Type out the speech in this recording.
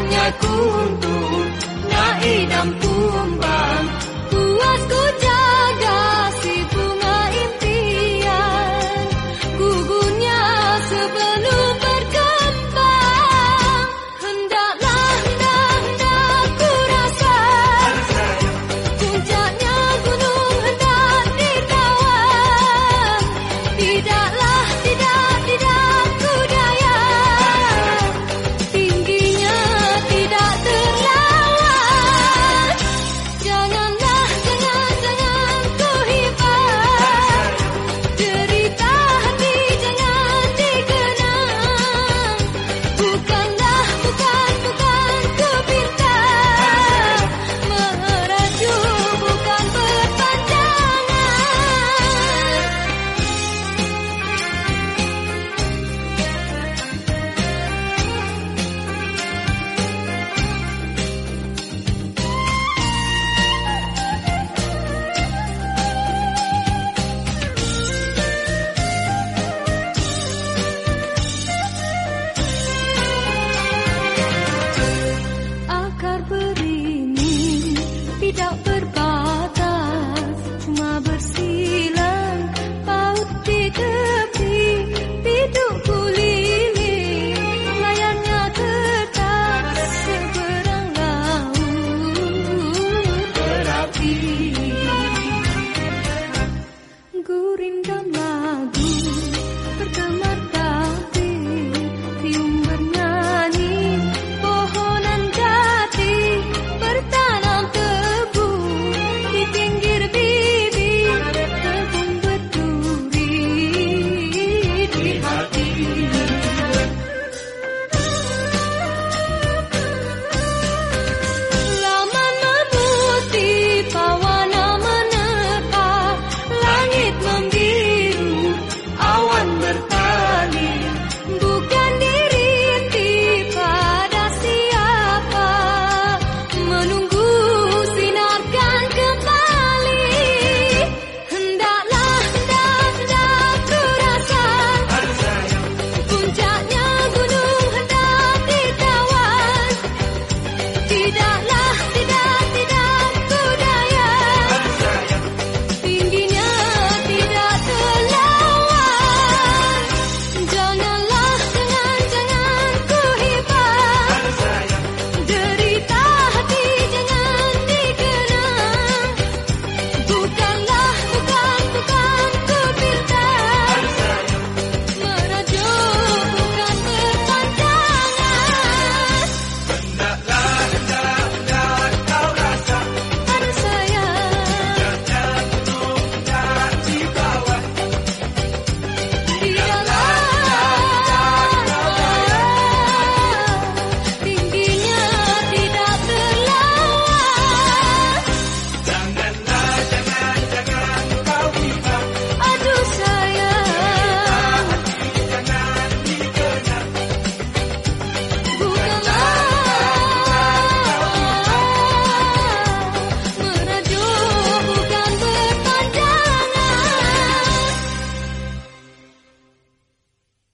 hanya ku untuk naik.